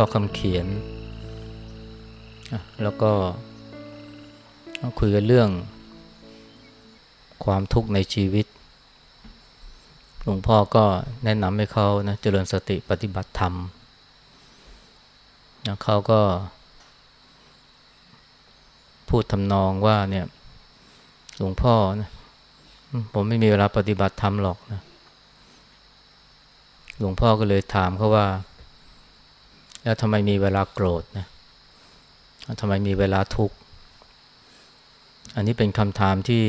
พ่อคำเขียน แล้วก็คุยกันเรื่อง ความทุกข์ในชีวิต หลวงพ่อก็แนะนำให้เขานะเจริญสติปฏิบัติธรรมนะเขาก็ พูดทำนองว่าเนี่ยหลวงพ่อนะผมไม่มีเวลาปฏิบัติธรรมหรอกนะหลวงพ่อก็เลยถามเขาว่า แล้วทำไมมีเวลาโกรธนะทำไมมีเวลาทุกข์อันนี้เป็นคำถามที่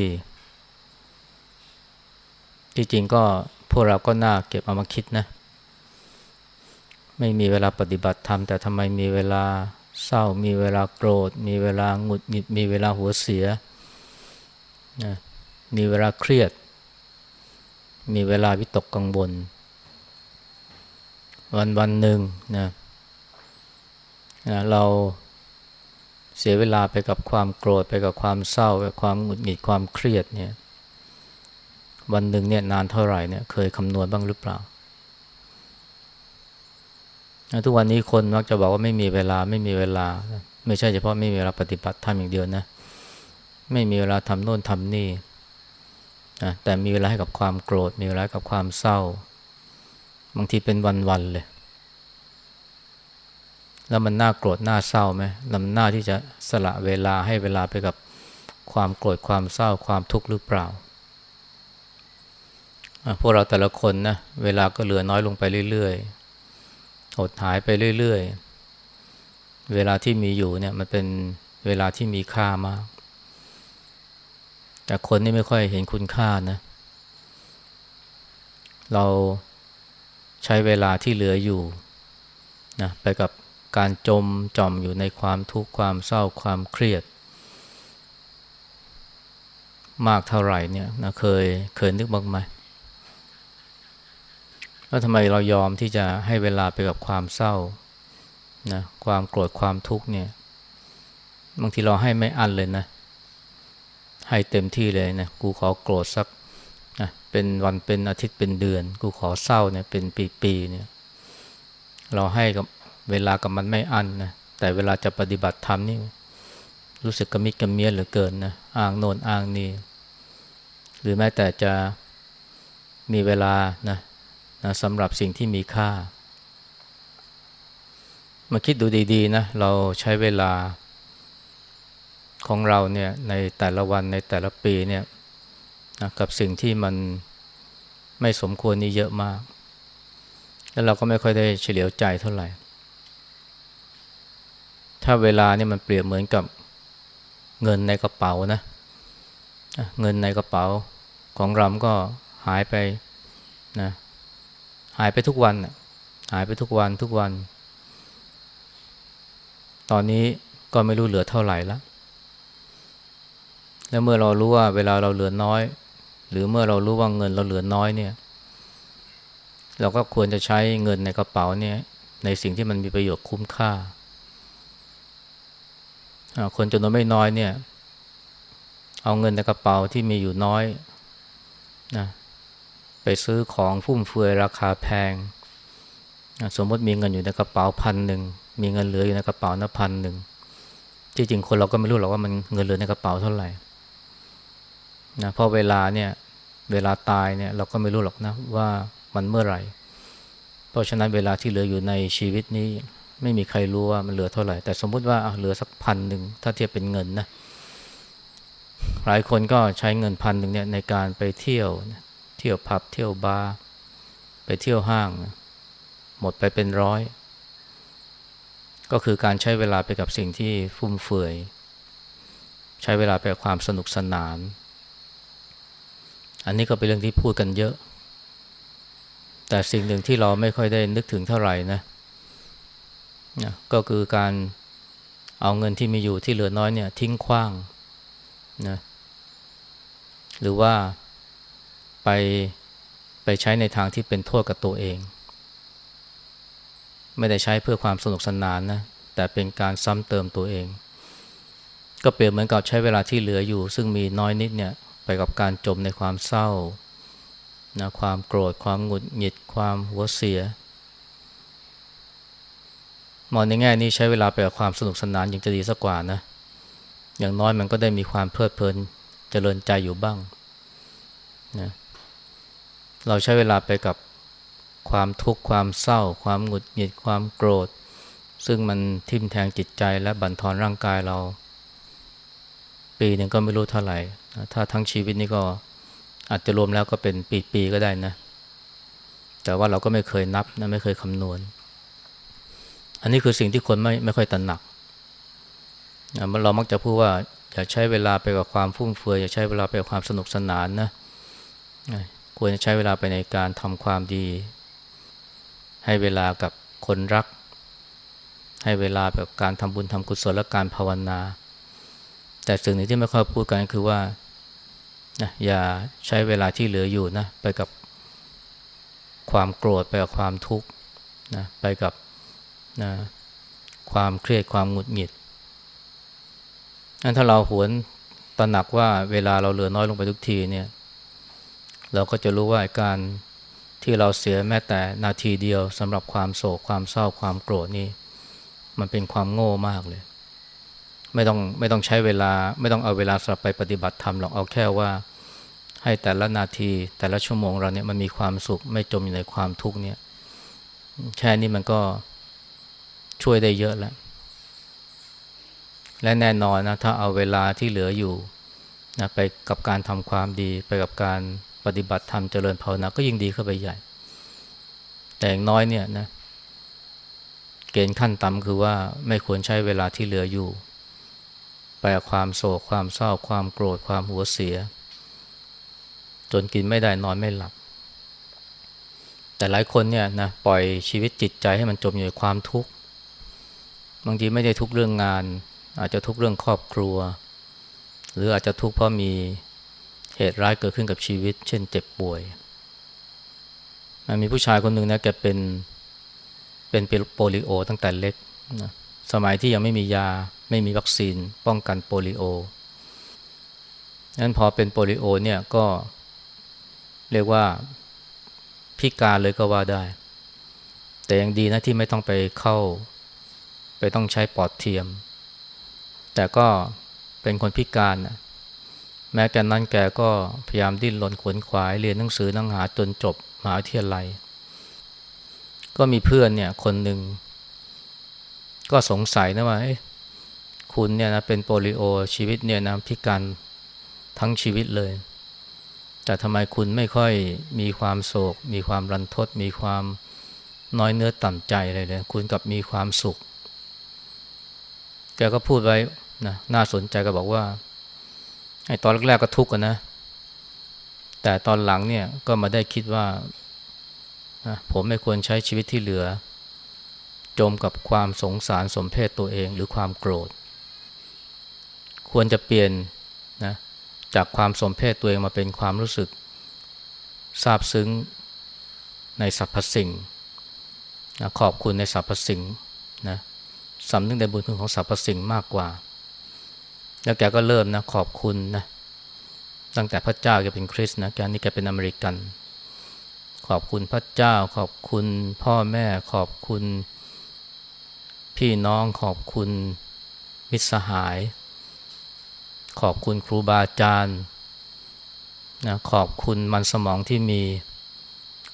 ที่จริงก็พวกเราก็น่าเก็บเอามาคิดนะ ไม่มีเวลาปฏิบัติธรรมแต่ทำไมมีเวลาเศร้า มีเวลาโกรธ มีเวลาหงุดหงิด มีเวลาหัวเสียนะมีเวลาเครียด มีเวลาวิตกกังวลวันวันหนึ่งนะ นะเราเสียเวลาไปกับความโกรธไปกับความเศร้าไปความหงุดหงิดความเครียดเนี่ยวันหนึ่งเนี่ยนานเท่าไหร่เนี่ยเคยคำนวณบ้างหรือเปล่า ทุกวันนี้คนมักจะบอกว่าไม่มีเวลาไม่มีเวลา ไม่ใช่เฉพาะไม่มีเวลาปฏิบัติธรรมอย่างเดียวนะ ไม่มีเวลาทำโน่นทำนี่นะแต่มีเวลาให้กับความโกรธ มีเวลากับความเศร้า บางทีเป็นวันๆเลย แล้วมันน่าโกรธน่าเศร้าไหมลำหน้าที่จะสละเวลาให้เวลาไปกับความโกรธความเศร้าความทุกข์หรือเปล่าพวกเราแต่ละคนนะเวลาก็เหลือน้อยลงไปเรื่อยๆหดหายไปเรื่อยๆ เวลาที่มีอยู่เนี่ยมันเป็นเวลาที่มีค่ามาก แต่คนนี่ไม่ค่อยเห็นคุณค่านะ เราใช้เวลาที่เหลืออยู่นะไปกับ การจมจอมอยู่ในความทุกข์ความเศร้าความเครียด มากเท่าไหร่เนี่ยนะเคยเคยนึกบ้างไหมแล้วทำไมเรายอมที่จะให้เวลาไปกับความเศร้านะความโกรธความทุกข์เนี่ยบางทีเราให้ไม่อั้นเลยนะ ให้เต็มที่เลยนะกูขอโกรธสักนะเป็นวันเป็นอาทิตย์เป็นเดือน กูขอเศร้าเนี่ยเป็นปีๆเนี่ย เราให้กับ เวลากับมันไม่อั้นนะแต่เวลาจะปฏิบัติธรรมนี่รู้สึกกระมิดกระเมียเหลือเกินนะอ้างโน่นอ้างนี่หรือแม้แต่จะมีเวลานะนะสำหรับสิ่งที่มีค่า มาคิดดูดีๆนะเราใช้เวลาของเราเนี่ยในแต่ละวันในแต่ละปีเนี่ยนะกับสิ่งที่มันไม่สมควรนี่เยอะมาก แล้วเราก็ไม่ค่อยได้เฉลียวใจเท่าไหร่ ถ้าเวลาเนี่ยมันเปรียบเหมือนกับเงินในกระเป๋านะเงินในกระเป๋าของเราก็หายไปนะหายไปทุกวันหายไปทุกวันทุกวัน ตอนนี้ก็ไม่รู้เหลือเท่าไหร่แล้วแล้วเมื่อเรารู้ว่าเวลาเราเหลือน้อย หรือเมื่อเรารู้ว่าเงินเราเหลือน้อยเนี่ย เราก็ควรจะใช้เงินในกระเป๋าเนี่ย ในสิ่งที่มันมีประโยชน์คุ้มค่า คนจำนวนไม่น้อยเนี่ย เอาเงินในกระเป๋าที่มีอยู่น้อยนะไปซื้อของฟุ่มเฟือยราคาแพงสมมติมีเงินอยู่ในกระเป๋าพันหนึ่งมีเงินเหลืออยู่ในกระเป๋านะพันหนึ่งที่จริงคนเราก็ไม่รู้หรอกว่ามันเงินเหลือในกระเป๋าเท่าไหร่นะพราะเวลาเนี่ยเวลาตายเนี่ยเราก็ไม่รู้หรอกนะว่ามันเมื่อไหร่ เพราะฉะนั้นเวลาที่เหลืออยู่ในชีวิตนี้ ไม่มีใครรู้ว่ามันเหลือเท่าไหร่ แต่สมมุติว่าเหลือสักพันหนึ่งถ้าเทียบเป็นเงินนะหลายคนก็ใช้เงินพันหนึ่งเนี่ยในการไปเที่ยวเที่ยวผับเที่ยวบาร์ไปเที่ยวห้างหมดไปเป็นร้อย ก็คือการใช้เวลาไปกับสิ่งที่ฟุ่มเฟือย ใช้เวลาไปกับความสนุกสนาน อันนี้ก็เป็นเรื่องที่พูดกันเยอะ แต่สิ่งหนึ่งที่เราไม่ค่อยได้นึกถึงเท่าไหร่นะ นะก็คือการเอาเงินที่มีอยู่ที่เหลือน้อยเนี่ยทิ้งขว้างนะหรือว่าไปไปใช้ในทางที่เป็นโทษกับตัวเอง ไม่ได้ใช้เพื่อความสนุกสนานนะแต่เป็นการซ้ำเติมตัวเอง ก็เปรียบเหมือนกับใช้เวลาที่เหลืออยู่ ซึ่งมีน้อยนิดเนี่ยไปกับการจมในความเศร้านะความโกรธความหงุดหงิดความหัวเสีย มองในแง่นี้ใช้เวลาไปกับความสนุกสนานยังจะดีสักกว่านะ อย่างน้อยมันก็ได้มีความเพลิดเพลินเจริญใจอยู่บ้างนะเราใช้เวลาไปกับความทุกข์ความเศร้า ความหงุดหงิดความโกรธ ซึ่งมันทิ่มแทงจิตใจและบั่นทอนร่างกายเรา ปีหนึ่งก็ไม่รู้เท่าไหร่ ถ้าทั้งชีวิตนี่ก็อาจจะรวมแล้วก็เป็นปีๆก็ได้นะ แต่ว่าเราก็ไม่เคยนับนะไม่เคยคำนวณ อันนี้คือสิ่งที่คนไม่ไม่ค่อยตระหนักเรามักจะพูดว่าอย่าใช้เวลาไปกับความฟุ่มเฟือยอย่าใช้เวลาไปกับความสนุกสนานนะควรจะใช้เวลาไปในการทำความดี ให้เวลากับคนรัก ให้เวลาแบบการทำบุญทำกุศลและการภาวนา แต่สิ่งหนึ่งที่ไม่ค่อยพูดกันคือว่านะอย่าใช้เวลาที่เหลืออยู่นะไปกับความโกรธไปกับความทุกข์นะไปกับ นะความเครียดความหงุดหงิดอันถ้าเราหวนตระหนักว่าเวลาเราเหลือน้อยลงไปทุกทีเนี่ย เราก็จะรู้ว่าการที่เราเสียแม้แต่นาทีเดียวสำหรับความโศกความเศร้าความโกรธนี่ มันเป็นความโง่มากเลย ไม่ต้องไม่ต้องใช้เวลา ไม่ต้องเอาเวลาสำหรับไปปฏิบัติธรรมหรอกเอาแค่ว่า ให้แต่ละนาทีแต่ละชั่วโมงเราเนี่ยมันมีความสุขไม่จมอยู่ในความทุกข์เนี่ยแค่นี้มันก็ ช่วยได้เยอะแล้ว และแน่นอนนะถ้าเอาเวลาที่เหลืออยู่นะไปกับการทำความดี ไปกับการปฏิบัติธรรมเจริญภาวนาก็ยิ่งดีเข้าไปใหญ่ แต่อย่างน้อยเนี่ยนะเกณฑ์ขั้นต่ำคือว่าไม่ควรใช้เวลาที่เหลืออยู่ ไปกับความโศกความเศร้าความโกรธความหัวเสีย จนกินไม่ได้นอนไม่หลับ แต่หลายคนเนี่ยนะปล่อยชีวิตจิตใจให้มันจมอยู่ในความทุกข์ บางทีไม่ได้ทุกเรื่องงาน อาจจะทุกเรื่องครอบครัว หรืออาจจะทุกเพราะมีเหตุร้ายเกิดขึ้นกับชีวิต เช่นเจ็บป่วยมีผู้ชายคนหนึ่งนะแกเป็นเป็นโปลิโอ ตั้งแต่เล็กนะสมัยที่ยังไม่มียาไม่มีวัคซีนป้องกันโปลิโอนั้นพอเป็นโปลิโอเนี่ยก็เรียกว่าพิการเลยก็ว่าได้ แต่ยังดีนะที่ไม่ต้องไปเข้า ไปต้องใช้ปอดเทียม แต่ก็เป็นคนพิการนะแม้แกนั้นแกก็พยายามดิ้นรนขวนขวายเรียนหนังสือนังหาจนจบมหาวิทยาลัย ก็มีเพื่อนเนี่ยคนหนึ่ง ก็สงสัยนะว่าคุณเนี่ยนะเป็นโปลิโอชีวิตเนี่ยนะพิการทั้งชีวิตเลย แต่ทำไมคุณไม่ค่อยมีความโศก มีความรันทด มีความน้อยเนื้อต่ำใจอะไรเลยคุณกับมีความสุข แกก็พูดไว้นะน่าสนใจก็บอกว่าไอ้ตอนแรกๆก็ทุกข์นะ แต่ตอนหลังเนี่ยก็มาได้คิดว่าผมไม่ควรใช้ชีวิตที่เหลือ จมกับความสงสารสมเพศตัวเองหรือความโกรธ ควรจะเปลี่ยนนะจากความสมเพศตัวเองมาเป็นความรู้สึกซาบซึ้งในสรรพสิ่งนะขอบคุณในสรรพสิ่งนะ สำนึกในบุญคุณของสรรพสิ่งมากกว่า แล้วแกก็เริ่มนะขอบคุณนะตั้งแต่พระเจ้าแกเป็นคริสต์นะแกนี่แกเป็นอเมริกัน ขอบคุณพระเจ้า ขอบคุณพ่อแม่ขอบคุณ พี่น้องขอบคุณมิตรสหาย ขอบคุณครูบาอาจารย์นะขอบคุณมันสมองที่มี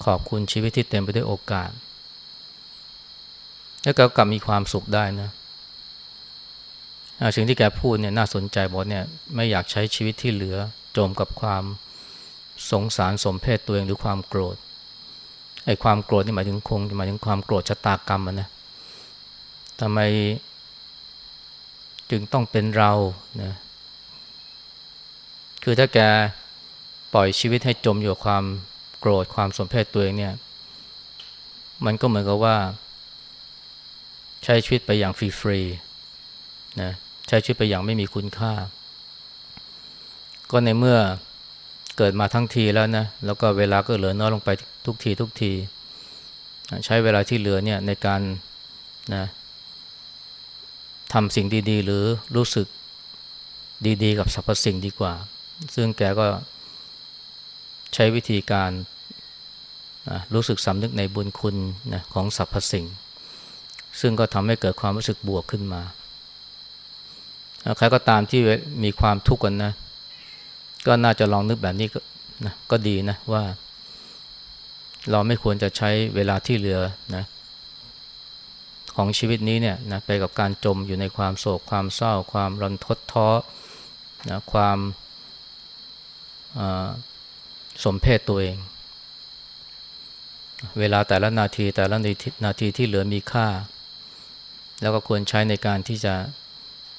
ขอบคุณชีวิตที่เต็มไปด้วยโอกาส แล้วก็กลับมีความสุขได้นะสิ่งที่แกพูดเนี่ยน่าสนใจบอกเนี่ยไม่อยากใช้ชีวิตที่เหลือจมกับความสงสารสมเพศตัวเองหรือความโกรธไอ้ความโกรธนี่หมายถึงคงหมายถึงความโกรธชะตากรรมนะทำไมจึงต้องเป็นเรานะคือถ้าแกปล่อยชีวิตให้จมอยู่ความโกรธความสมเพศตัวเองเนี่ย มันก็เหมือนกับว่า ใช้ชีวิตไปอย่างฟรีๆนะใช้ชีวิตไปอย่างไม่มีคุณค่า ก็ในเมื่อเกิดมาทั้งทีแล้วนะแล้วก็เวลาก็เหลือน้อยลงไปทุกทีทุกที ใช้เวลาที่เหลือเนี่ยในการนะทำสิ่งดีๆ หรือรู้สึกดีๆ กับสรรพสิ่งดีกว่า ซึ่งแกก็ใช้วิธีการนะรู้สึกสำนึกในบุญคุณนะของสรรพสิ่ง ซึ่งก็ทำให้เกิดความรู้สึกบวกขึ้นมาใครก็ตามที่มีความทุกข์กันนะ ก็น่าจะลองนึกแบบนี้ก็นะก็ดีนะว่า เราไม่ควรจะใช้เวลาที่เหลือนะของชีวิตนี้เนี่ยนะไปกับการจมอยู่ในความโศกความเศร้า ความรันทดท้อนะความสมเพศตัวเอง เวลาแต่ละนาทีแต่ละนาทีที่เหลือมีค่า แล้วก็ควรใช้ในการที่จะ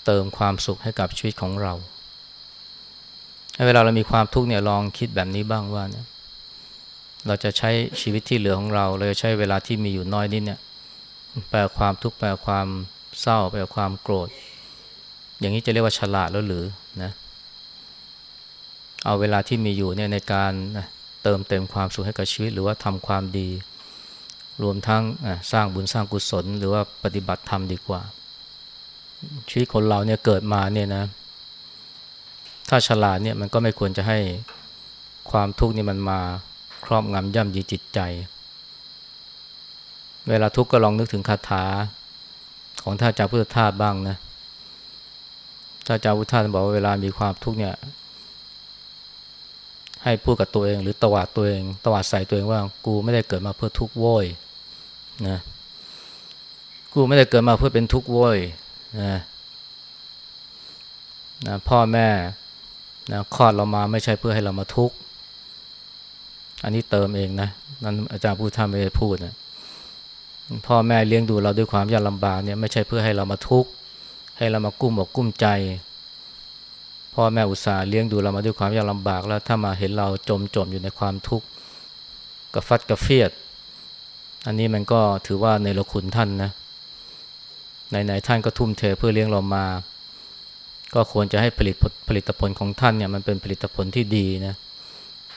เติมความสุขให้กับชีวิตของเราเวลาเรามีความทุกข์เนี่ยลองคิดแบบนี้บ้างว่าเนี่ยเราจะใช้ชีวิตที่เหลือของเราเราจะใช้เวลาที่มีอยู่น้อยนิดเนี่ยแปลความทุกข์แปลความเศร้าแปลความโกรธ อย่างนี้จะเรียกว่าฉลาดแล้วหรือนะเอาเวลาที่มีอยู่เนี่ยในการนะเติมเต็มความสุขให้กับชีวิต หรือว่าทำความดี รวมทั้งสร้างบุญสร้างกุศล หรือว่าปฏิบัติธรรมดีกว่า ชีวิตคนเราเนี่ยเกิดมาเนี่ยนะ ถ้าฉลาดเนี่ยมันก็ไม่ควรจะให้ความทุกข์นี่มันมาครอบงำย่ำยีจิตใจ เวลาทุกข์ก็ลองนึกถึงคาถาของท่านอาจารย์พุทธทาสบ้างนะท่านอาจารย์พุทธทาสบอกว่าเวลามีความทุกข์เนี่ยให้พูดกับตัวเองหรือตวาดตัวเอง ตวาดใส่ตัวเองว่ากูไม่ได้เกิดมาเพื่อทุกข์โวย นะกูไม่ได้เกิดมาเพื่อเป็นทุกข์โวยนะนะพ่อแม่นะคลอดเรามาไม่ใช่เพื่อให้เรามาทุกข์อันนี้เติมเองนะนั้นอาจารย์พูดท่านไม่ได้พูดนะพ่อแม่เลี้ยงดูเราด้วยความยากลำบากเนี่ยไม่ใช่เพื่อให้เรามาทุกข์ให้เรามากุ้มอกกุ้มใจ พ่อแม่อุตส่าห์เลี้ยงดูเรามาด้วยความยากลำบากแล้วถ้ามาเห็นเราจมจมอยู่ในความทุกข์กระฟัดกระเฟียด อันนี้มันก็ถือว่าในละคุณท่านนะไหนๆท่านก็ทุ่มเทเพื่อเลี้ยงเรามา ก็ควรจะให้ผลิตผลิตผลของท่านเนี่ยมันเป็นผลิตผลที่ดีนะ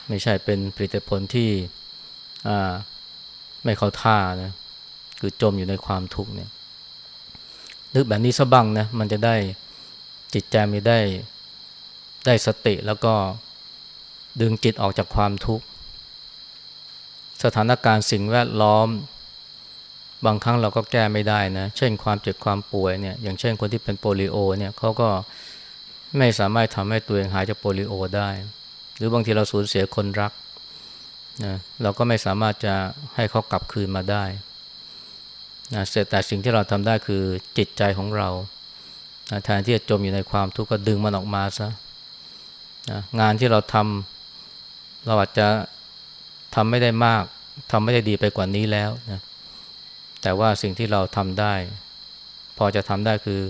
ไม่ใช่เป็นผลิตผลที่ไม่เข้าท่านะคือจมอยู่ในความทุกข์เนี่ยนึกแบบนี้ซะบ้างนะมันจะได้จิตใจมีได้ได้สติแล้วก็ดึงจิตออกจากความทุกข์ สถานการณ์สิ่งแวดล้อม บางครั้งเราก็แก้ไม่ได้นะ เช่นความเจ็บความป่วยเนี่ยอย่างเช่นคนที่เป็นโปลิโอเนี่ยเขาก็ไม่สามารถทำให้ตัวเองหายจากโปลิโอได้ หรือบางทีเราสูญเสียคนรักนะเราก็ไม่สามารถจะให้เขากลับคืนมาได้นะแต่สิ่งที่เราทำได้คือจิตใจของเรานะแทนที่จะจมอยู่ในความทุกข์ก็ดึงมันออกมาซะนะงานที่เราทำเราอาจจะ ทำไม่ได้มากทำไม่ได้ดีไปกว่านี้แล้วนะแต่ว่าสิ่งที่เราทำได้ พอจะทำได้คือ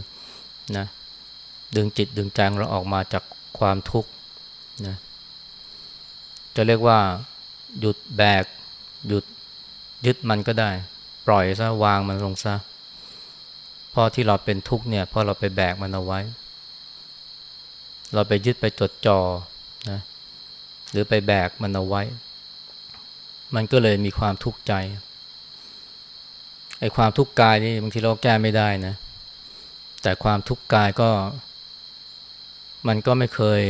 นะดึงจิตดึงใจเราออกมาจากความทุกข์นะจะเรียกว่าหยุดแบก หยุดยึดมันก็ได้ ปล่อยซะวางมันลงซะพราะที่เราเป็นทุกข์เนี่ยพราะเราไปแบกมันเอาไว้ เราไปยึดไปจดจ่อนะหรือไปแบกมันเอาไว้ มันก็เลยมีความทุกข์ใจไอ้ความทุกข์กายนี่บางทีเราแก้ไม่ได้นะ แต่ความทุกข์กายก็ มันก็ไม่เคย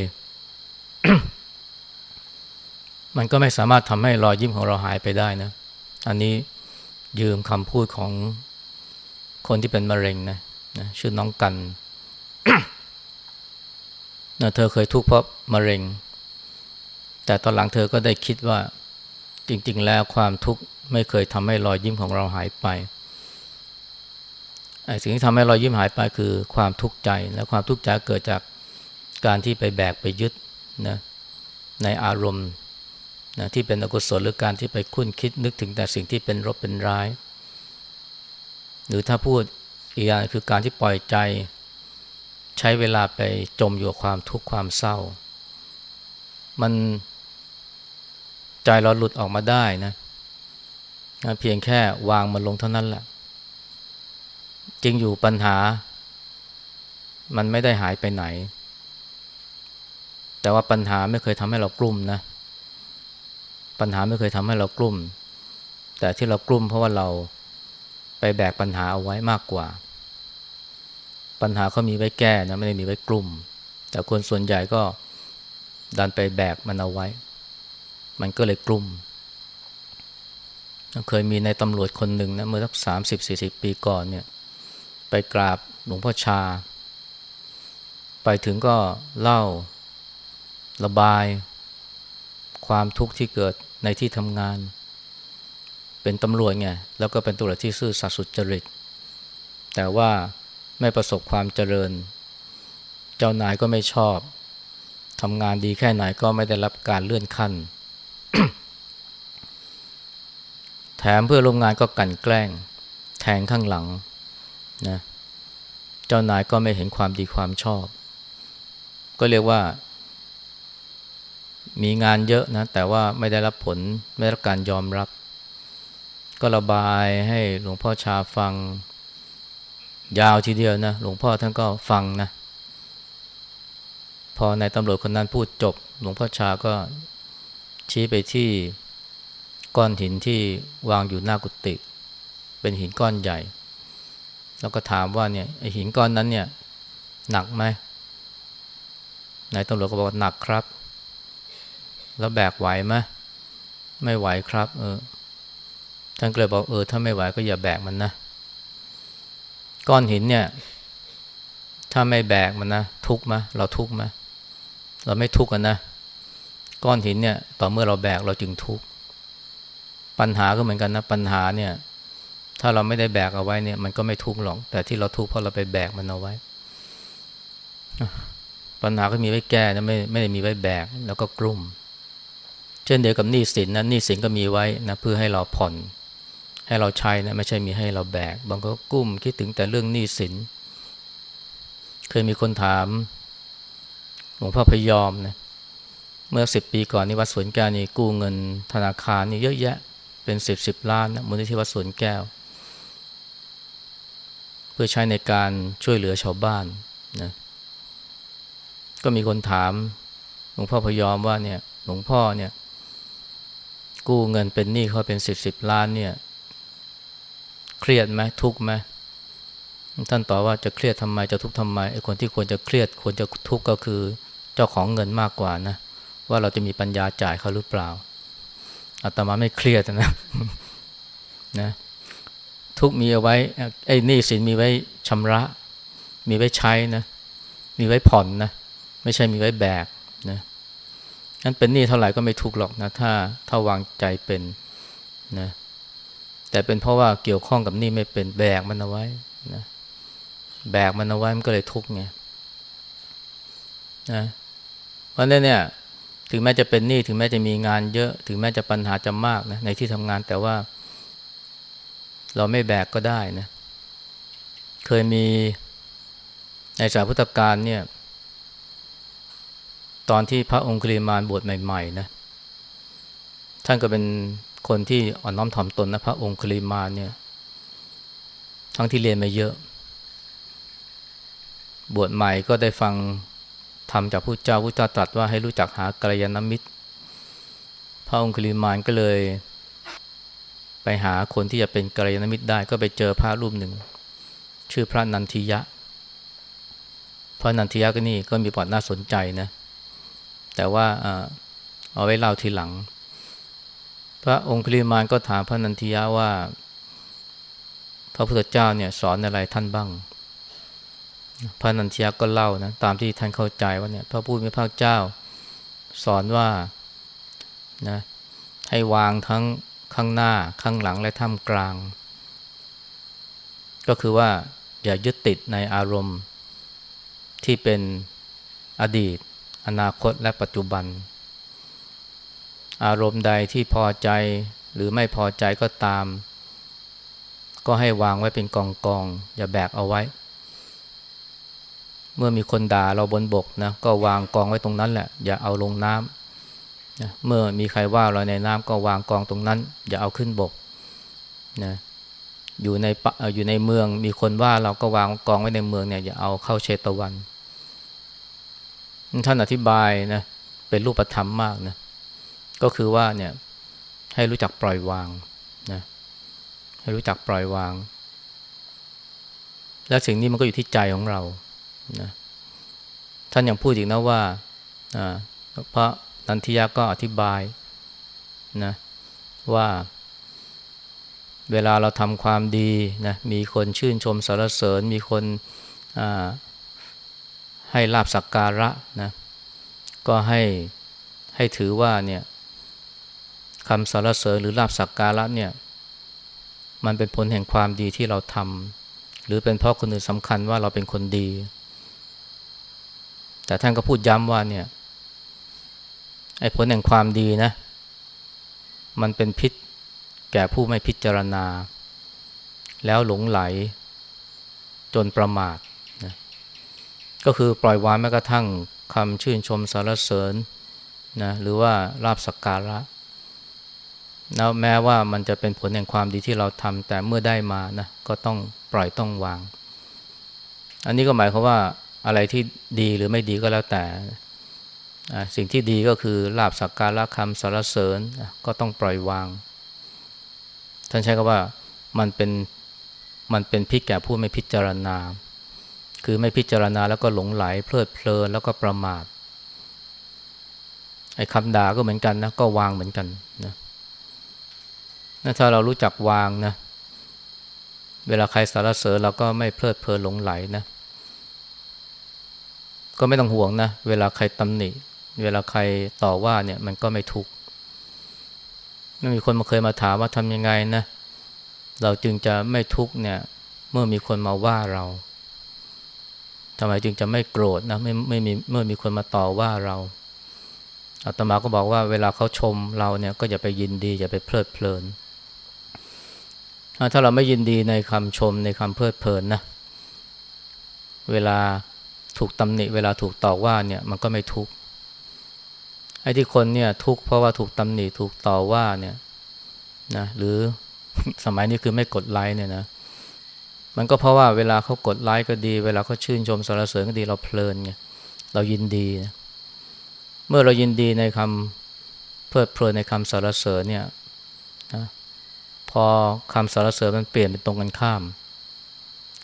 มันก็ไม่สามารถทำให้รอยยิ้มของเราหายไปได้นะ อันนี้ยืมคำพูดของคนที่เป็นมะเร็งนะนะชื่อน้องกันนะเธอเคยทุกข์เพราะมะเร็ง แต่ตอนหลังเธอก็ได้คิดว่า จริง ๆ แล้วความทุกข์ไม่เคยทำให้รอยยิ้มของเราหายไปไอ้สิ่งที่ทำให้รอยยิ้มหายไปคือความทุกข์ใจและความทุกข์ใจเกิดจากการที่ไปแบกไปยึดนะในอารมณ์นะที่เป็นอกุศลหรือการที่ไปคุ้นคิดนึกถึงแต่สิ่งที่เป็นรบเป็นร้าย หรือถ้าพูดอีกอย่างคือการที่ปล่อยใจ ใช้เวลาไปจมอยู่กับความทุกข์ความเศร้า มัน ใจเราหลุดออกมาได้นะเพียงแค่วางมันลงเท่านั้นแหละจริงอยู่ปัญหา มันไม่ได้หายไปไหน แต่ว่าปัญหาไม่เคยทำให้เรากลุ้มนะปัญหาไม่เคยทำให้เรากลุ้มแต่ที่เรากลุ้มเพราะว่าเราไปแบกปัญหาเอาไว้มากกว่า ปัญหาเขามีไว้แก้นะไม่ได้มีไว้กลุ้มแต่คนส่วนใหญ่ก็ดันไปแบกมันเอาไว้ มันก็เลยกลุ้มเคยมีในตำรวจคนหนึ่งนะเมื่อสักสามสิบสี่สิบปีก่อนเนี่ย ไปกราบหลวงพ่อชา ไปถึงก็เล่าระบาย ความทุกข์ที่เกิดในที่ทำงาน เป็นตำรวจไงแล้วก็เป็นตำรวจที่ซื่อสัตย์สุจริต แต่ว่าไม่ประสบความเจริญ เจ้านายก็ไม่ชอบทำงานดีแค่ไหนก็ไม่ได้รับการเลื่อนขั้น แถมเพื่อร่วมงานก็กันแกล้ง แทงข้างหลังนะเจ้านายก็ไม่เห็นความดีความชอบ ก็เรียกว่า มีงานเยอะนะ แต่ว่าไม่ได้รับผลไม่ได้รับการยอมรับ ก็ระบายให้หลวงพ่อชาฟัง ยาวทีเดียวนะหลวงพ่อท่านก็ฟังนะพอนายตำรวจคนนั้นพูดจบ หลวงพ่อชาก็ชี้ไปที่ ก้อนหินที่วางอยู่หน้ากุฏิเป็นหินก้อนใหญ่ แล้วก็ถามว่าเนี่ยไอหินก้อนนั้นเนี่ยหนักไหมนายตำรวจก็บอกว่าหนักครับ แล้วแบกไหวไหมไม่ไหวครับ เออท่านก็เลยบอกเออถ้าไม่ไหวก็อย่าแบกมันนะก้อนหินเนี่ย ถ้าไม่แบกมันนะทุกไหมเราทุกไหมเราไม่ทุกกันนะก้อนหินเนี่ย ต่อเมื่อเราแบกเราจึงทุกข์ ปัญหาก็เหมือนกันนะปัญหาเนี่ยถ้าเราไม่ได้แบกเอาไว้เนี่ยมันก็ไม่ทุกข์หรอก แต่ที่เราทุกข์เพราะเราไปแบกมันเอาไว้ ปัญหาก็มีไว้แก้นะไม่ไม่ได้มีไว้แบกแล้วก็กลุ่ม เช่นเดียวกับหนี้สินนะหนี้สินก็มีไว้นะเพื่อให้เราผ่อน ให้เราใช้นะไม่ใช่มีให้เราแบก บางก็กุ้มคิดถึงแต่เรื่องหนี้สิน เคยมีคนถามหลวงพ่อพยอมนะเมื่อสิบปีก่อนนี่วัดสวนแก้วนี่กู้เงินธนาคารนี่เยอะแยะ เป็นสิบสิบล้านนะมูลนิธิวัดสวนแก้ว เพื่อใช้ในการช่วยเหลือชาวบ้านนะก็มีคนถามหลวงพ่อพยอมว่าเนี่ยหลวงพ่อเนี่ย กู้เงินเป็นหนี้เขาเป็นสิบสิบล้านเนี่ย เครียดไหมทุกข์ไหมท่านตอบว่าจะเครียดทำไมจะทุกข์ทำไมไอ้คนที่ควรจะเครียดควรจะทุกข์ก็คือเจ้าของเงินมากกว่านะว่าเราจะมีปัญญาจ่ายเขาหรือเปล่า อาตมาไม่เครียดนะนะทุกมีเอาไว้ไอ้นี่สินมีไว้ชำระ มีไว้ใช้นะมีไว้ผ่อนนะไม่ใช่มีไว้แบกนะนั้นเป็นหนี้เท่าไหร่ก็ไม่ทุกหรอกนะถ้าถ้าวางใจเป็นนะแต่เป็นเพราะว่าเกี่ยวข้องกับหนี้ไม่เป็นแบกมันเอาไว้นะแบกมันเอาไว้มันก็เลยทุกข์ไงนะเพราะนั้นเนี่ย ถึงแม้จะเป็นหนี้ถึงแม้จะมีงานเยอะ ถึงแม้จะปัญหาจะมากนะในที่ทำงานแต่ว่า เราไม่แบกก็ได้นะ เคยมีในสายพุทธกาลเนี่ย ตอนที่พระองค์คลีมานบวชใหม่ๆนะท่านก็เป็นคนที่อ่อนน้อมถ่อมตนนะพระองค์คลีมานเนี่ย ทั้งที่เรียนมาเยอะ บวชใหม่ก็ได้ฟัง ทำจากพระเจ้าพุทธตรัสว่าให้รู้จักหากัลยาณมิตร พระองค์คลิมานก็เลย ไปหาคนที่จะเป็นกัลยาณมิตรได้ ก็ไปเจอพระรูปหนึ่ง ชื่อพระนันทิยะ พระนันทิยะก็นี่ก็มีปอดน่าสนใจนะ แต่ว่าเอาไว้เล่าทีหลัง พระองค์คลิมานก็ถามพระนันทิยะว่า พระพุทธเจ้าเนี่ยสอนอะไรท่านบ้าง พระนันทิยก็เล่านะตามที่ท่านเข้าใจว่าเนี่ยพระผู้มีพระเจ้าสอนว่านะให้วางทั้งข้างหน้าข้างหลังและท่ามกลาง ก็คือว่าอย่ายึดติดในอารมณ์ที่เป็นอดีต อนาคตและปัจจุบัน อารมณ์ใดที่พอใจหรือไม่พอใจก็ตาม ก็ให้วางไว้เป็นกองกองอย่าแบกเอาไว้ เมื่อมีคนด่าเราบนบกนะก็วางกองไว้ตรงนั้นแหละ อย่าเอาลงน้ำนะเมื่อมีใครว่าเราในน้ำก็วางกองตรงนั้น อย่าเอาขึ้นบกนะอยู่ในปะอยู่ในเมืองมีคนว่าเราก็วางกองไว้ในเมืองเนี่ยอย่าเอาเข้าเชตวัน ท่านอธิบายนะเป็นรูปธรรมมากนะก็คือว่าเนี่ยให้รู้จักปล่อยวางนะให้รู้จักปล่อยวาง และสิ่งนี้มันก็อยู่ที่ใจของเรา นะท่านยังพูดอีกนะว่าพระนันทิยาก็อธิบายนะว่าเวลาเราทำความดีนะมีคนชื่นชมสรรเสริญ มีคนให้ลาบสักการะนะก็ให้ให้ถือว่าเนี่ยคำสรรเสริญหรือลาบสักการะเนี่ยมันเป็นผลแห่งความดีที่เราทำหรือเป็นเพราะคนอื่นสำคัญว่าเราเป็นคนดี แต่ท่านก็พูดย้ำว่าเนี่ยไอ้ผลแห่งความดีนะ มันเป็นพิษแก่ผู้ไม่พิจารณา แล้วหลงไหล จนประมาทนะก็คือปล่อยวางแม้กระทั่งคำชื่นชมสรรเสริญนะหรือว่าลาบสักการะนะแม้ว่ามันจะเป็นผลแห่งความดีที่เราทำแต่เมื่อได้มานะก็ต้องปล่อยต้องวาง อันนี้ก็หมายความว่า อะไรที่ดีหรือไม่ดีก็แล้วแต่สิ่งที่ดีก็คือลาบสักการะคำสรรเสริญก็ต้องปล่อยวาง ท่านใช้คำว่ามันเป็นมันเป็นพิษแก่ผู้ไม่พิจารณา คือไม่พิจารณาแล้วก็หลงไหล เพลิดเพลินแล้วก็ประมาทไอ้คำด่าก็เหมือนกันนะก็วางเหมือนกันนะถ้าเรารู้จักวางนะ เวลาใครสารเสริญเราก็ไม่เพลิดเพลินหลงไหลนะ ก็ไม่ต้องห่วงนะ เวลาใครตำหนิ เวลาใครต่อว่าเนี่ยมันก็ไม่ทุกข์ไม่มีคนมาเคยมาถามว่าทำยังไงนะ เราจึงจะไม่ทุกข์เนี่ย เมื่อมีคนมาว่าเราทำไมจึงจะไม่โกรธนะไม่ไม่มีเมื่อมีคนมาต่อว่าเราอาตมาก็บอกว่าเวลาเขาชมเราเนี่ยก็อย่าไปยินดีอย่าไปเพลิดเพลิน ถ้าเราไม่ยินดีในคำชมในคำเพลิดเพลินนะ เวลา ถูกตำหนิเวลาถูกต่อว่าเนี่ยมันก็ไม่ทุกข์ไอ้ที่คนเนี่ยทุกข์เพราะว่าถูกตำหนิถูกต่อว่าเนี่ยนะหรือสมัยนี้คือไม่กดไลค์เนี่ยนะมันก็เพราะว่าเวลาเขากดไลค์ก็ดี เวลาเขาชื่นชมสรรเสริญก็ดีเราเพลินไงเรายินดีนะเมื่อเรายินดีในคำเพลิดเพลินในคำสรรเสริญเนี่ยนะพอคำสรรเสริญมันเปลี่ยนเป็นตรงกันข้าม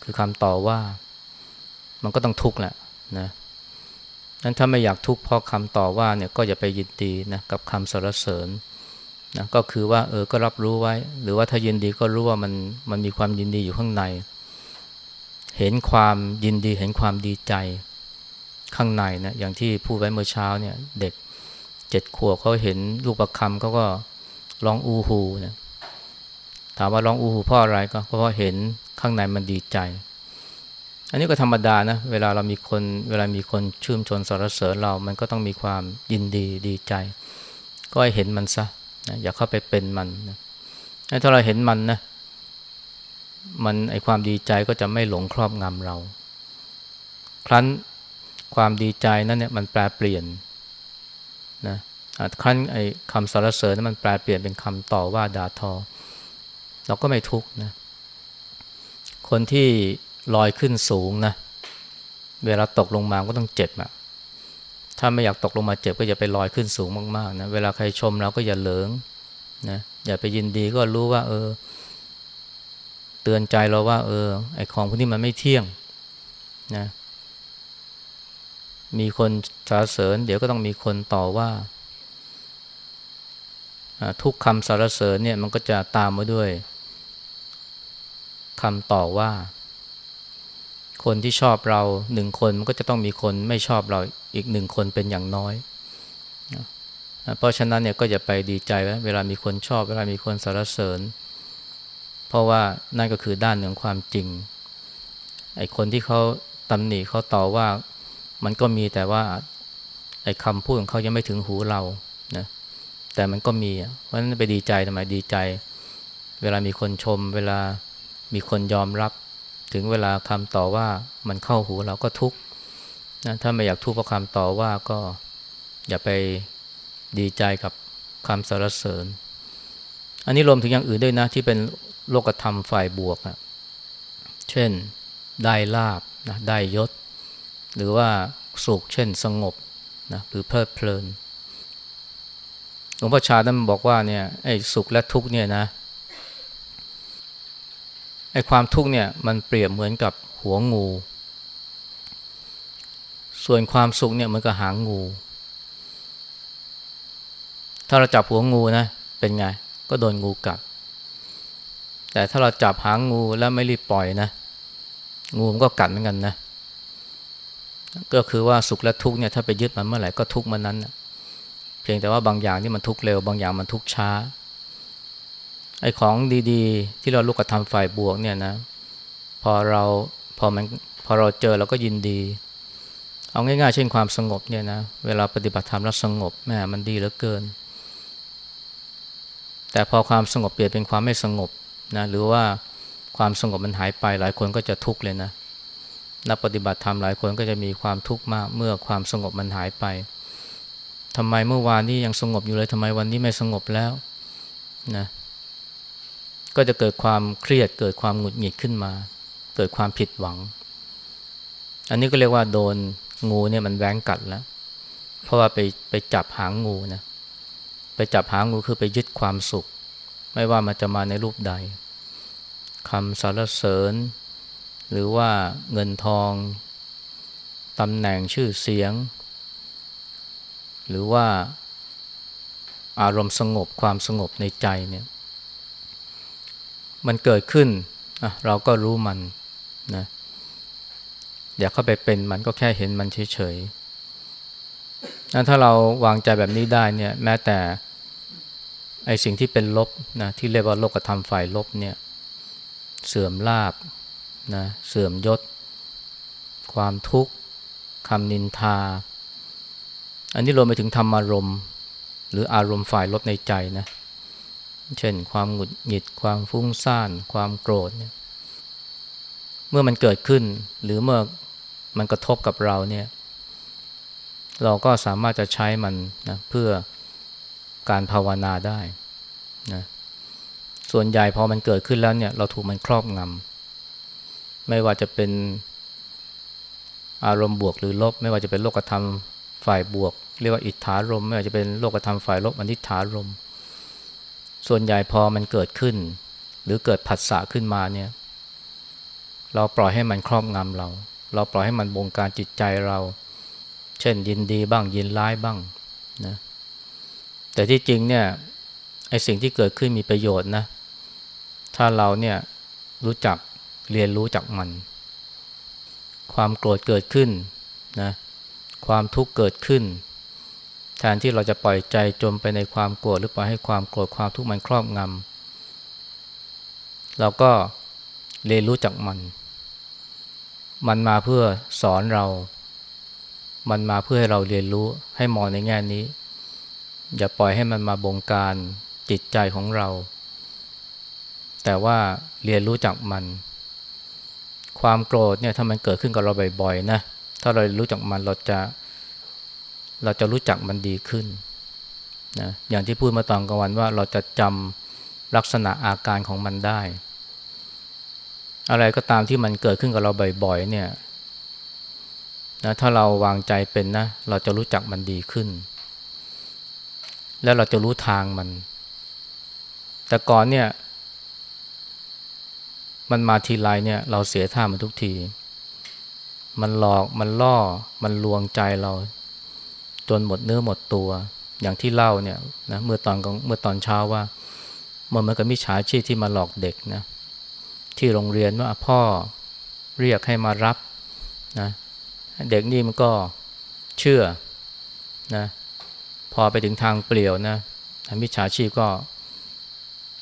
คือคำต่อว่า มันก็ต้องทุกข์แหละ นะนั้นถ้าไม่อยากทุกข์เพราะคำต่อว่าเนี่ยก็อย่าไปยินดีนะกับคำสรรเสริญนะก็คือว่าเออก็รับรู้ไว้ หรือว่าถ้ายินดีก็รู้ว่ามันมันมีความยินดีอยู่ข้างใน เห็นความยินดีเห็นความดีใจข้างในนะอย่างที่พูดไว้เมื่อเช้าเนี่ยเด็กเจ็ดขวบเขาเห็นลูกประคำเขาก็ร้องอูฮูนะถามว่าร้องอูฮูเพราะอะไรก็เพราะเห็นข้างในมันดีใจ อันนี้ก็ธรรมดานะเวลาเรามีคนเวลามีคนชื่นชมสรรเสริญเรา มันก็ต้องมีความยินดีดีใจ ก็ให้เห็นมันซะนะอย่าเข้าไปเป็นมันนะถ้าเราเห็นมันนะมันไอความดีใจก็จะไม่หลงครอบงำเรา ครั้นความดีใจนั้นเนี่ยมันแปลเปลี่ยนนะครั้นไอคำสรรเสริญนั้นมันแปลเปลี่ยนเป็นคำต่อว่าด่าทอ เราก็ไม่ทุกข์นะคนที่ ลอยขึ้นสูงนะ เวลาตกลงมาก็ต้องเจ็บอะถ้าไม่อยากตกลงมาเจ็บก็อย่าไปลอยขึ้นสูงมากๆนะเวลาใครชมเราก็อย่าเหลิงนะอย่าไปยินดีก็รู้ว่า เออ เตือนใจเราว่า เออ ไอของพวกนี้มันไม่เที่ยงนะมีคนสรรเสริญ เดี๋ยวก็ต้องมีคนต่อว่า ทุกคำสรรเสริญเนี่ยมันก็จะตามมาด้วยคำต่อว่า คนที่ชอบเราหนึ่งคนมันก็จะต้องมีคนไม่ชอบเราอีกหนึ่งคนเป็นอย่างน้อย เพราะฉะนั้นเนี่ยก็อย่าไปดีใจเวลามีคนชอบ เวลามีคนสรรเสริญ เพราะว่านั่นก็คือด้านหนึ่งความจริงไอ้คนที่เขาตำหนิเขาต่อว่ามันก็มีแต่ว่าไอ้คำพูดของเขายังไม่ถึงหูเรานะแต่มันก็มีเพราะฉะนั้นไปดีใจทำไมดีใจ เวลามีคนชม เวลามีคนยอมรับ ถึงเวลาคำต่อว่ามันเข้าหูเราก็ทุกข์นะถ้าไม่อยากทุกข์เพราะคำต่อว่าก็อย่าไปดีใจกับคำสรรเสริญ อันนี้รวมถึงอย่างอื่นด้วยนะที่เป็นโลกธรรมฝ่ายบวกอะเช่นได้ลาบนะได้ยศ หรือว่าสุขเช่นสงบนะหรือเพลิดเพลินหลวงพ่อชาท่านบอกว่าเนี่ยไอ้สุขและทุกข์เนี่ยนะ ไอ้ความทุกข์เนี่ยมันเปรียบเหมือนกับหัวงู ส่วนความสุขเนี่ยมือนกับหางงู ถ้าเราจับหัวงูนะเป็นไง ก็โดนงูกัด แต่ถ้าเราจับหางงูแล้วไม่รีบปล่อยนะ งูมันก็กัดเหมือนกันนะ ก็คือว่าสุขและทุกข์เนี่ยถ้าไปยึดมันเมื่อไหร่ก็ทุกข์มันนั้นนะเพียงแต่ว่าบางอย่างที่มันทุกข์เร็ว บางอย่างมันทุกข์ช้า ไอ้ของดีๆ ที่เราลูกกระทำฝ่ายบวกเนี่ยนะ พอเราพอมันพอเราเจอเราก็ยินดี เอาง่ายๆ เช่นความสงบเนี่ยนะ เวลาปฏิบัติธรรมแล้วสงบแม่มันดีเหลือเกิน แต่พอความสงบเปลี่ยนเป็นความไม่สงบนะหรือว่าความสงบมันหายไปหลายคนก็จะทุกข์เลยนะนักปฏิบัติธรรมหลายคนก็จะมีความทุกข์มากเมื่อความสงบมันหายไปทำไมเมื่อวานนี้ยังสงบอยู่เลยทำไมวันนี้ไม่สงบแล้วนะ ก็จะเกิดความเครียดเกิดความหงุดหงิดขึ้นมา เกิดความผิดหวัง อันนี้ก็เรียกว่าโดนงูเนี่ยมันแว้งกัดแล้ว เพราะว่าไปไปจับหางงูนะไปจับหางงูคือไปยึดความสุข ไม่ว่ามันจะมาในรูปใดคำสรรเสริญ หรือว่าเงินทองตำแหน่งชื่อเสียง หรือว่าอารมณ์สงบความสงบในใจเนี่ย มันเกิดขึ้น เราก็รู้มันนะอย่าเข้าไปเป็นมันก็แค่เห็นมันเฉยๆถ้าเราวางใจแบบนี้ได้เนี่ยแม้แต่ไอสิ่งที่เป็นลบนะที่เรียกว่าโลกธรรมฝ่ายลบเนี่ยเสื่อมลาบนะเสื่อมยศ ความทุกข์คำนินทา อันนี้รวมไปถึงธรรมารมณ์ หรืออารมณ์ฝ่ายลบในใจนะ เช่น ความหงุดหงิด ความฟุ้งซ่าน ความโกรธเนี่ยเมื่อมันเกิดขึ้น หรือเมื่อมันกระทบกับเราเนี่ย เราก็สามารถจะใช้มันนะเพื่อการภาวนาได้นะส่วนใหญ่พอมันเกิดขึ้นแล้วเนี่ย เราถูกมันครอบงำไม่ว่าจะเป็นอารมณ์บวกหรือลบ ไม่ว่าจะเป็นโลกธรรมฝ่ายบวก เรียกว่าอิทธารม ไม่ว่าจะเป็นโลกธรรมฝ่ายลบอนิธารม ส่วนใหญ่พอมันเกิดขึ้น หรือเกิดผัสสะขึ้นมาเนี่ย เราปล่อยให้มันครอบงำเรา เราปล่อยให้มันบงการจิตใจเรา เช่นยินดีบ้างยินร้ายบ้างนะแต่ที่จริงเนี่ยไอสิ่งที่เกิดขึ้นมีประโยชน์นะ ถ้าเราเนี่ยรู้จักเรียนรู้จักมัน ความโกรธเกิดขึ้นนะความทุกข์เกิดขึ้น แทนที่เราจะปล่อยใจจมไปในความโกรธหรือปล่อยให้ความโกรธความทุกข์มันครอบงำเราก็เรียนรู้จักมัน มันมาเพื่อสอนเรา มันมาเพื่อให้เราเรียนรู้ให้มองในแง่นี้ อย่าปล่อยให้มันมาบงการจิตใจของเรา แต่ว่าเรียนรู้จักมัน ความโกรธเนี่ยถ้ามันเกิดขึ้นกับเราบ่อยๆนะ ถ้าเรารู้จักมันเราจะ เราจะรู้จักมันดีขึ้นนะอย่างที่พูดมาตอนกลางวันว่าเราจะจำลักษณะอาการของมันได้ อะไรก็ตามที่มันเกิดขึ้นกับเราบ่อยๆเนี่ยนะถ้าเราวางใจเป็นนะ เราจะรู้จักมันดีขึ้น แล้วเราจะรู้ทางมัน แต่ก่อนเนี่ย มันมาทีไรเนี่ย เราเสียท่ามันทุกที มันหลอกมันล่อ มันลวงใจเรา จนหมดเนื้อหมดตัว อย่างที่เล่าเนี่ยนะเมื่อตอนเมื่อตอนเช้าว่ามันเหมือนกับมิจฉาชีพที่มาหลอกเด็กนะที่โรงเรียนว่าพ่อเรียกให้มารับนะเด็กนี่มันก็เชื่อนะพอไปถึงทางเปลี่ยวนะมิจฉาชีพก็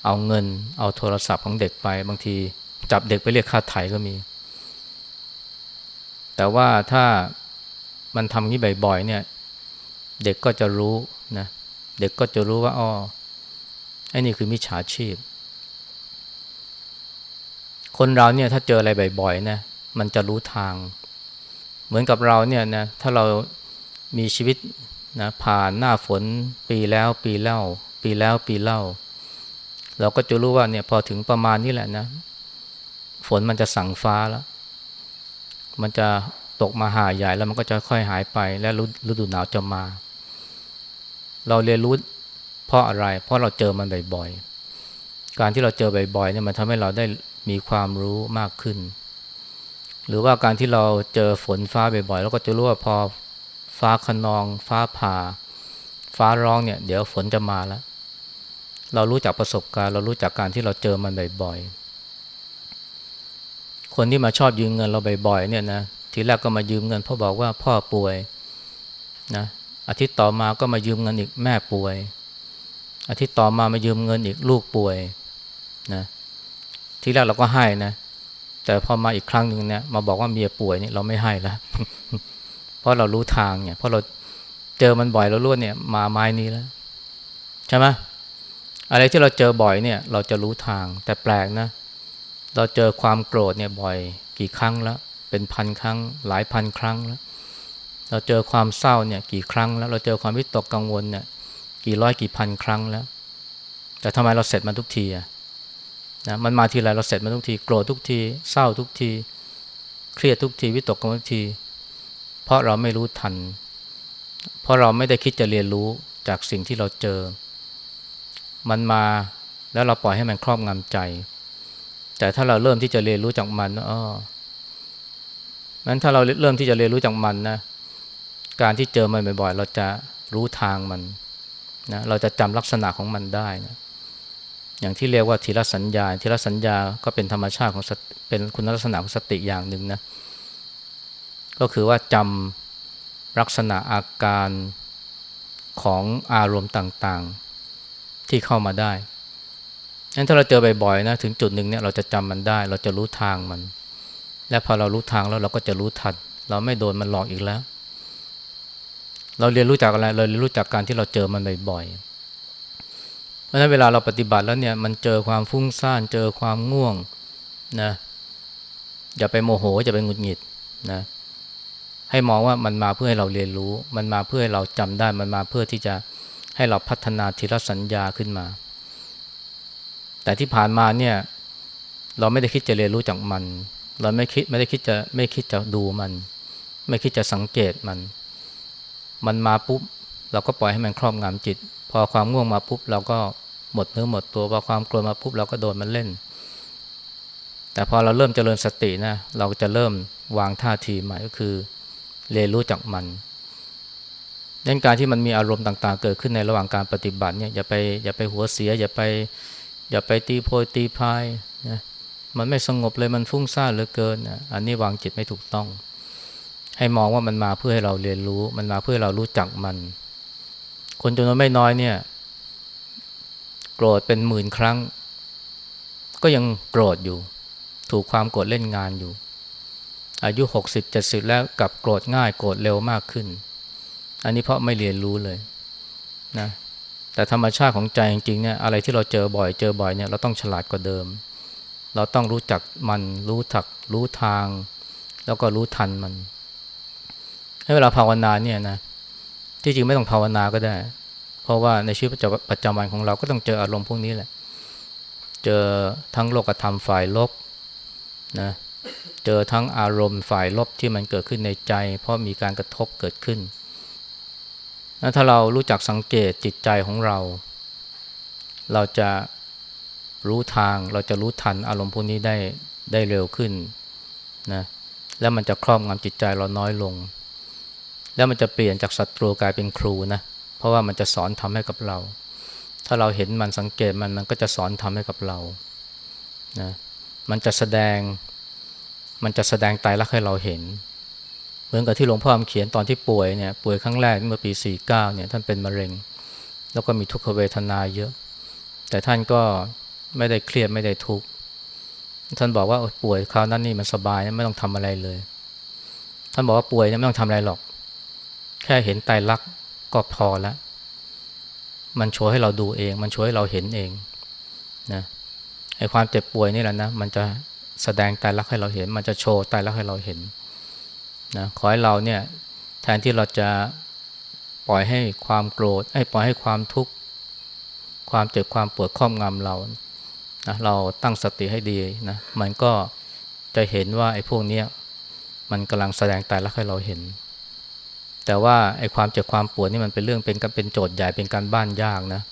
เอาเงิน เอาโทรศัพท์ของเด็กไป บางทีจับเด็กไปเรียกค่าไถ่ก็มี แต่ว่าถ้ามันทำนี้บ่อยๆเนี่ย เด็กก็จะรู้นะเด็กก็จะรู้ว่าอ๋อไอ้นี่คือมิจฉาชีพ คนเราเนี่ยถ้าเจออะไรบ่อยๆนะมันจะรู้ทาง เหมือนกับเราเนี่ยนะถ้าเรามีชีวิตนะผ่านหน้าฝนปีแล้วปีเล่า ปีแล้วปีเล่า เราก็จะรู้ว่าเนี่ยพอถึงประมาณนี้แหละนะ ฝนมันจะสั่งฟ้าแล้ว มันจะตกมาหาใหญ่แล้วมันก็จะค่อยหายไปและฤดูหนาวจะมา เราเรียนรู้เพราะอะไร เพราะเราเจอมันบ่อยๆ การที่เราเจอบ่อยๆเนี่ยมันทำให้เราได้มีความรู้มากขึ้น หรือว่าการที่เราเจอฝนฟ้าบ่อยๆเราก็จะรู้ว่าพอฟ้าขนอง ฟ้าผ่า ฟ้าร้องเนี่ย เดี๋ยวฝนจะมาแล้ว เรารู้จากประสบการณ์ เรารู้จากการที่เราเจอมันบ่อยๆ คนที่มาชอบยืมเงินเราบ่อยๆเนี่ยนะทีแรกก็มายืมเงินเพราะบอกว่าพ่อป่วยนะ อาทิตย์ต่อมาก็มายืมเงินอีกแม่ป่วย อาทิตย์ต่อมามายืมเงินอีกลูกป่วยนะทีแรกเราก็ให้นะ แต่พอมาอีกครั้งหนึ่งเนี่ยมาบอกว่าเมียป่วยนี่เราไม่ให้แล้วเพราะเรารู้ทางเนี่ยเพราะเราเจอมันบ่อยเรารู้เนี่ย มาไม้นี้แล้วใช่ไหมอะไรที่เราเจอบ่อยเนี่ย เราจะรู้ทาง แต่แปลกนะ เราเจอความโกรธเนี่ยบ่อย กี่ครั้งแล้ว เป็นพันครั้ง หลายพันครั้งแล้ว เราเจอความเศร้าเนี่ยกี่ครั้งแล้วเราเจอความวิตกกังวลเนี่ยกี่ร้อยกี่พันครั้งแล้ว แต่ทำไมเราเสร็จมันทุกทีอะนะมันมาทีไรเราเสร็จมันทุกทีโกรธทุกที เศร้าทุกที เครียดทุกทีวิตกกังวลทุกที เพราะเราไม่รู้ทัน เพราะเราไม่ได้คิดจะเรียนรู้จากสิ่งที่เราเจอ มันมาแล้วเราปล่อยให้มันครอบงำใจ แต่ถ้าเราเริ่มที่จะเรียนรู้จากมันอ๋อนั้นถ้าเราเริ่มที่จะเรียนรู้จากมันนะ การที่เจอมันบ่อยๆ เราจะรู้ทางมันนะเราจะจำลักษณะของมันได้นะอย่างที่เรียกว่าทีละสัญญาทีละสัญญาก็เป็นธรรมชาติของเป็นคุณลักษณะของสติอย่างหนึ่งนะก็คือว่าจำลักษณะอาการของอารมณ์ต่างๆที่เข้ามาได้งั้นถ้าเราเจอบ่อยๆนะถึงจุดหนึ่งเนี่ยเราจะจำมันได้ เราจะรู้ทางมัน และพอเรารู้ทางแล้วเราก็จะรู้ทัน เราไม่โดนมันหลอกอีกแล้ว เราเรียนรู้จากอะไร เราเรียนรู้จากการที่เราเจอมันบ่อยๆ เพราะฉะนั้นเวลาเราปฏิบัติแล้วเนี่ยมันเจอความฟุ้งซ่านเจอความง่วงนะอย่าไปโมโหอย่าไปหงุดหงิดนะให้มองว่ามันมาเพื่อให้เราเรียนรู้ มันมาเพื่อให้เราจำได้มันมาเพื่อที่จะให้เราพัฒนาทีละสัญญาขึ้นมา แต่ที่ผ่านมาเนี่ยเราไม่ได้คิดจะเรียนรู้จากมัน เราไม่คิดไม่ได้คิดจะไม่คิดจะดูมัน ไม่คิดจะสังเกตมัน มันมาปุ๊บ เราก็ปล่อยให้มันครอบงำจิต พอความง่วงมาปุ๊บ เราก็หมดเนื้อหมดตัวพอความกลัวมาปุ๊บเราก็โดนมันเล่น แต่พอเราเริ่มเจริญสตินะเราจะเริ่มวางท่าทีใหม่ก็คือเรียนรู้จากมันดังการที่มันมีอารมณ์ต่าง ๆ เกิดขึ้นในระหว่างการปฏิบัติเนี่ยอย่าไปอย่าไปหัวเสีย อย่าไปอย่าไปตีโพยตีพายนะมันไม่สงบเลยมันฟุ้งซ่านเหลือเกินนะอันนี้วางจิตไม่ถูกต้อง ให้มองว่ามันมาเพื่อให้เราเรียนรู้ มันมาเพื่อเรารู้จักมัน คนจำนวนไม่น้อยเนี่ย โกรธเป็นหมื่นครั้ง ก็ยังโกรธอยู่ ถูกความโกรธเล่นงานอยู่ อายุหกสิบเจ็ดสิบแล้วกับโกรธง่ายโกรธเร็วมากขึ้น อันนี้เพราะไม่เรียนรู้เลยนะแต่ธรรมชาติของใจจริงๆเนี่ยอะไรที่เราเจอบ่อยเจอบ่อยเนี่ยเราต้องฉลาดกว่าเดิม เราต้องรู้จักมันรู้ถักรู้ทาง แล้วก็รู้ทันมัน ให้เวลาภาวนาเนี่ยนะที่จริงไม่ต้องภาวนาก็ได้ เพราะว่าในชีวิตประจำวันของเราก็ต้องเจออารมณ์พวกนี้แหละ เจอทั้งโลกธรรมฝ่ายลบนะเจอทั้งอารมณ์ฝ่ายลบที่มันเกิดขึ้นในใจ เพราะมีการกระทบเกิดขึ้นถ้าเรารู้จักสังเกตจิตใจของเรา เราจะรู้ทางเราจะรู้ทันอารมณ์พวกนี้ได้ได้เร็วขึ้นนะแล้วมันจะครอบงำจิตใจเราน้อยลง แล้วมันจะเปลี่ยนจากศัตรูกลายเป็นครูนะ เพราะว่ามันจะสอนทำให้กับเรา ถ้าเราเห็นมันสังเกตมันมันก็จะสอนทำให้กับเรานะมันจะแสดง มันจะแสดงตายรักให้เราเห็น เหมือนกับที่หลวงพ่อเขียนตอนที่ป่วยเนี่ยป่วยครั้งแรกเมื่อปี 49เนี่ยท่านเป็นมะเร็ง แล้วก็มีทุกขเวทนาเยอะ แต่ท่านก็ไม่ได้เครียดไม่ได้ทุกข์ท่านบอกว่าป่วยคราวนั้นนี่มันสบายไม่ต้องทำอะไรเลย ท่านบอกว่าป่วยเนี่ยไม่ต้องทำอะไรหรอก แค่เห็นไตรลักษณ์ก็พอแล้วมันโชว์ให้เราดูเอง มันโชว์ให้เราเห็นเองนะไอ้ความเจ็บป่วยนี่แหละนะ มันจะแสดงไตรลักษณ์ให้เราเห็น มันจะโชว์ไตรลักษณ์ให้เราเห็นนะขอให้เราเนี่ยแทนที่เราจะปล่อยให้ความโกรธให้ปล่อยให้ความทุกข์ความเจ็บความปวดครอบงำเรานะเราตั้งสติให้ดีนะมันก็จะเห็นว่าไอ้พวกนี้มันกำลังแสดงตายแล้วให้เราเห็น แต่ว่าไอ้ความเจ็บความปวดนี่มันเป็นเรื่องเป็นกันเป็นโจทย์ใหญ่เป็นการบ้านยากนะ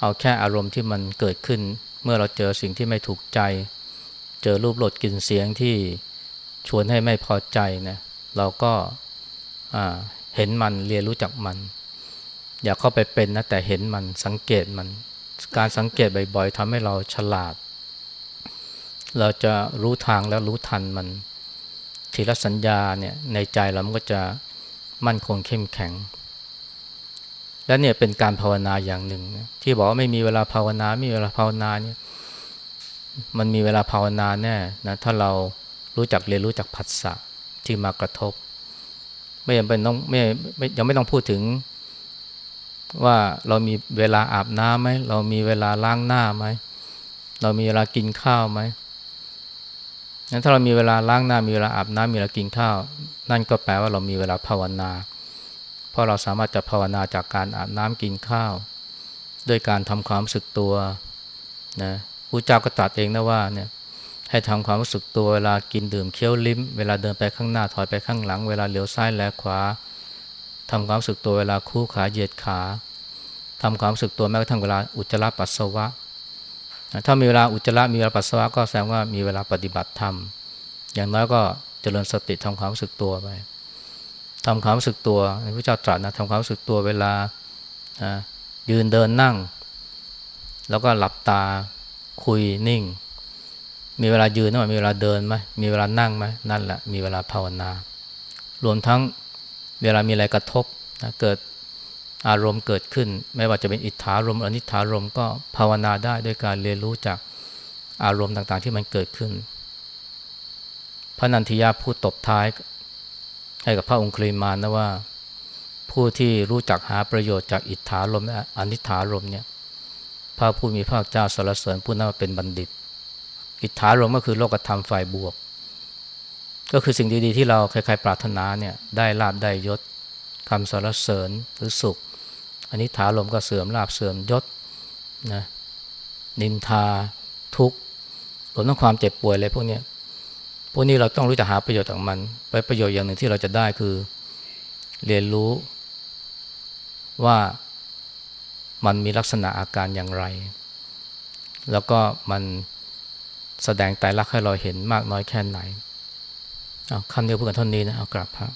เอาแค่อารมณ์ที่มันเกิดขึ้น เมื่อเราเจอสิ่งที่ไม่ถูกใจ เจอรูปรสกลิ่นเสียงที่ชวนให้ไม่พอใจนะเราก็เห็นมันเรียนรู้จักมัน อย่าเข้าไปเป็นนะแต่เห็นมันสังเกตมัน การสังเกตบ่อยๆทำให้เราฉลาด เราจะรู้ทางแล้วรู้ทันมัน ทีละสัญญาเนี่ยในใจเรามันก็จะ มั่นคงเข้มแข็ง และเนี่ยเป็นการภาวนาอย่างหนึ่งที่บอกว่าไม่มีเวลาภาวนาไม่มีเวลาภาวนาเนี่ยมันมีเวลาภาวนาแน่นะถ้าเรารู้จักเรียนรู้จักผัสสะที่มากระทบ ไม่ยังเป็นต้องไม่ไม่ยังไม่ต้องพูดถึงว่าเรามีเวลาอาบน้ำไหมเรามีเวลาล้างหน้าไหมเรามีเวลากินข้าวไหม งั้นถ้าเรามีเวลาล้างหน้ามีเวลาอาบน้ำมีเวลากินข้าว นั่นก็แปลว่าเรามีเวลาภาวนา เพราะเราสามารถจะภาวนาจากการอาบน้ำกินข้าว ด้วยการทำความรู้สึกตัวนะพระเจ้าก็ตรัสเองนะว่าเนี่ยให้ทำความรู้สึกตัวเวลากินดื่มเคี้ยวลิ้ม เวลาเดินไปข้างหน้าถอยไปข้างหลัง เวลาเหลียวซ้ายแลขวาทำความรู้สึกตัวเวลาคู่ขาเหยียดขาทำความรู้สึกตัวแม้กระทั่งเวลาอุจจาระปัสสาวะ ถ้ามีเวลาอุจจาระมีเวลาปัสสาวะก็แสดงว่ามีเวลาปฏิบัติธรรม อย่างน้อยก็เจริญสติทำความรู้สึกตัวไปทำความรู้สึกตัวพระเจ้าตรัสนะทำความรู้สึกตัวเวลายืนเดินนั่ง แล้วก็หลับตาคุยนิ่ง มีเวลายืนไหมมีเวลาเดินไหมมีเวลานั่งไหมนั่นแหละมีเวลาภาวนา รวมทั้งเวลามีอะไรกระทบนะเกิด อารมณ์เกิดขึ้น ไม่ว่าจะเป็นอิทธารมอนิธารมก็ภาวนาได้ด้วยการเรียนรู้จากอารมณ์ต่างๆที่มันเกิดขึ้น พระนันทิยาพูดตบท้ายให้กับพระองค์คลีมานนะว่า ผู้ที่รู้จักหาประโยชน์จากอิทธารมและอนิธารมเนี่ยพระผู้มีพระเจ้าสรรเสริญผู้นั้นเป็นบัณฑิต อิทธารมก็คือโลกธรรมฝ่ายบวก ก็คือสิ่งดีๆที่เราใครๆปรารถนาเนี่ยได้ลาบได้ยศคำสรรเสริญหรือสุข อันนี้ถาลมก็เสื่อมลาบเสื่อมยศนะนินทาทุกข์รวมทั้งความเจ็บป่วยอะไรพวกนี้พวกนี้เราต้องรู้จักหาประโยชน์ของมัน ไปประโยชน์อย่างหนึ่งที่เราจะได้คือ เรียนรู้ว่ามันมีลักษณะอาการอย่างไร แล้วก็มันแสดงไตรลักษณ์ให้เราเห็นมากน้อยแค่ไหนเอาคำเดียวพูดกันเท่านี้นะเอากลับพระ